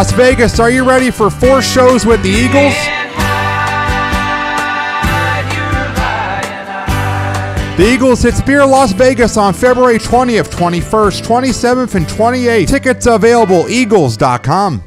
Las Vegas, are you ready for four shows with the Eagles? The Eagles hit Sphere Las Vegas on February 20th, 21st, 27th, and 28th. Tickets available eagles.com.